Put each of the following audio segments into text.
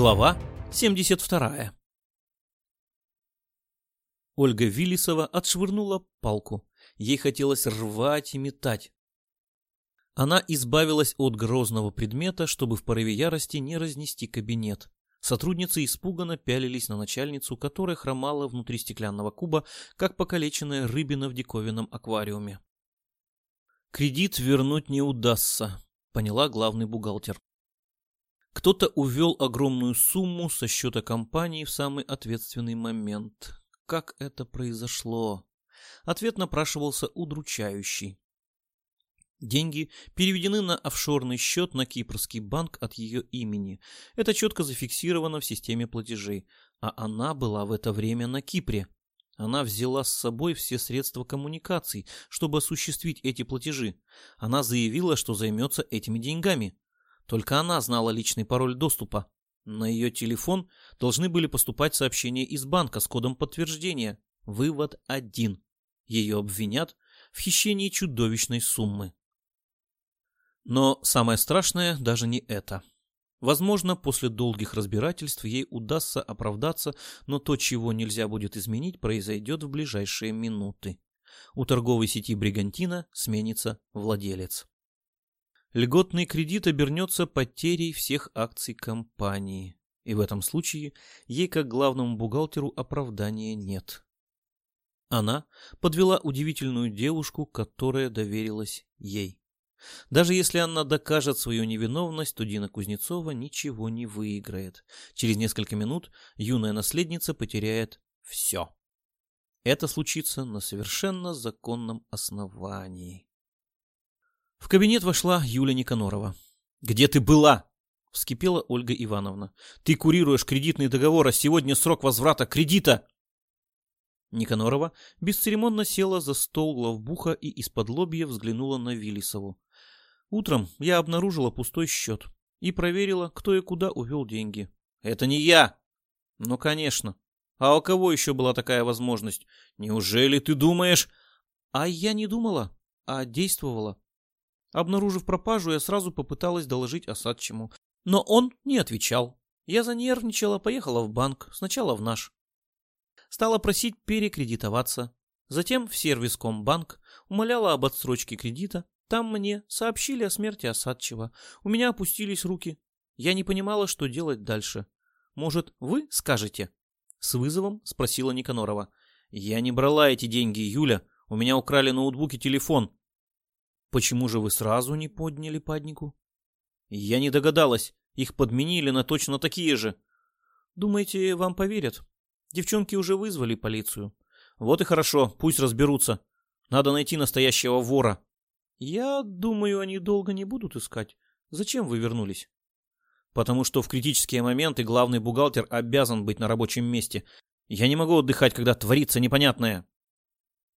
Глава 72. Ольга Виллисова отшвырнула палку. Ей хотелось рвать и метать. Она избавилась от грозного предмета, чтобы в порыве ярости не разнести кабинет. Сотрудницы испуганно пялились на начальницу, которая хромала внутри стеклянного куба, как покалеченная рыбина в диковинном аквариуме. «Кредит вернуть не удастся», — поняла главный бухгалтер. Кто-то увел огромную сумму со счета компании в самый ответственный момент. Как это произошло? Ответ напрашивался удручающий. Деньги переведены на офшорный счет на кипрский банк от ее имени. Это четко зафиксировано в системе платежей. А она была в это время на Кипре. Она взяла с собой все средства коммуникаций, чтобы осуществить эти платежи. Она заявила, что займется этими деньгами. Только она знала личный пароль доступа. На ее телефон должны были поступать сообщения из банка с кодом подтверждения. Вывод один. Ее обвинят в хищении чудовищной суммы. Но самое страшное даже не это. Возможно, после долгих разбирательств ей удастся оправдаться, но то, чего нельзя будет изменить, произойдет в ближайшие минуты. У торговой сети «Бригантина» сменится владелец. Льготный кредит обернется потерей всех акций компании. И в этом случае ей, как главному бухгалтеру, оправдания нет. Она подвела удивительную девушку, которая доверилась ей. Даже если она докажет свою невиновность, то Дина Кузнецова ничего не выиграет. Через несколько минут юная наследница потеряет все. Это случится на совершенно законном основании. В кабинет вошла Юля Никанорова. «Где ты была?» — вскипела Ольга Ивановна. «Ты курируешь кредитный договор, а сегодня срок возврата кредита!» Никанорова бесцеремонно села за стол главбуха и из-под лобья взглянула на Виллисову. Утром я обнаружила пустой счет и проверила, кто и куда увел деньги. Это не я! Ну, конечно. А у кого еще была такая возможность? Неужели ты думаешь... А я не думала, а действовала. Обнаружив пропажу, я сразу попыталась доложить Осадчему. Но он не отвечал. Я занервничала, поехала в банк, сначала в наш. Стала просить перекредитоваться. Затем в сервис Комбанк умоляла об отсрочке кредита, там мне сообщили о смерти Осадчева. У меня опустились руки. Я не понимала, что делать дальше. Может, вы скажете? С вызовом спросила Никанорова. Я не брала эти деньги, Юля. У меня украли ноутбук и телефон. Почему же вы сразу не подняли паднику? Я не догадалась. Их подменили на точно такие же. Думаете, вам поверят? Девчонки уже вызвали полицию. Вот и хорошо, пусть разберутся. Надо найти настоящего вора. Я думаю, они долго не будут искать. Зачем вы вернулись? Потому что в критические моменты главный бухгалтер обязан быть на рабочем месте. Я не могу отдыхать, когда творится непонятное.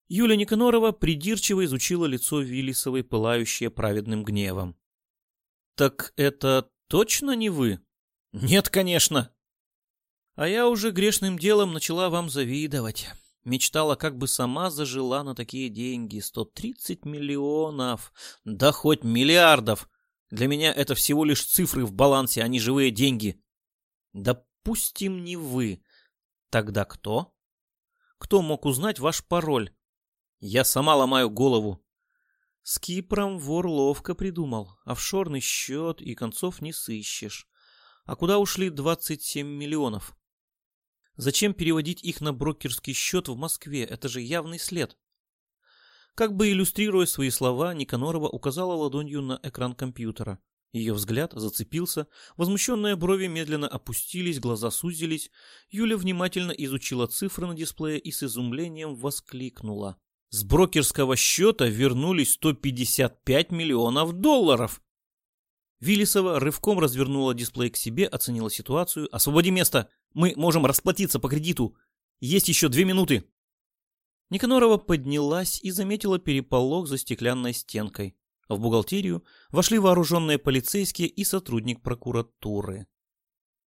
Юля Никанорова придирчиво изучила лицо Виллисовой, пылающее праведным гневом. «Так это точно не вы?» «Нет, конечно!» «А я уже грешным делом начала вам завидовать. Мечтала, как бы сама зажила на такие деньги. 130 миллионов. Да хоть миллиардов. Для меня это всего лишь цифры в балансе, а не живые деньги. Допустим, не вы. Тогда кто? Кто мог узнать ваш пароль? Я сама ломаю голову. С Кипром вор ловко придумал. Офшорный счет и концов не сыщешь. А куда ушли 27 миллионов? Зачем переводить их на брокерский счет в Москве? Это же явный след. Как бы иллюстрируя свои слова, Никанорова указала ладонью на экран компьютера. Ее взгляд зацепился, возмущенные брови медленно опустились, глаза сузились. Юля внимательно изучила цифры на дисплее и с изумлением воскликнула. С брокерского счета вернулись 155 миллионов долларов. Виллисова рывком развернула дисплей к себе, оценила ситуацию. «Освободи место! Мы можем расплатиться по кредиту! Есть еще две минуты!» Никанорова поднялась и заметила переполох за стеклянной стенкой. В бухгалтерию вошли вооруженные полицейские и сотрудник прокуратуры.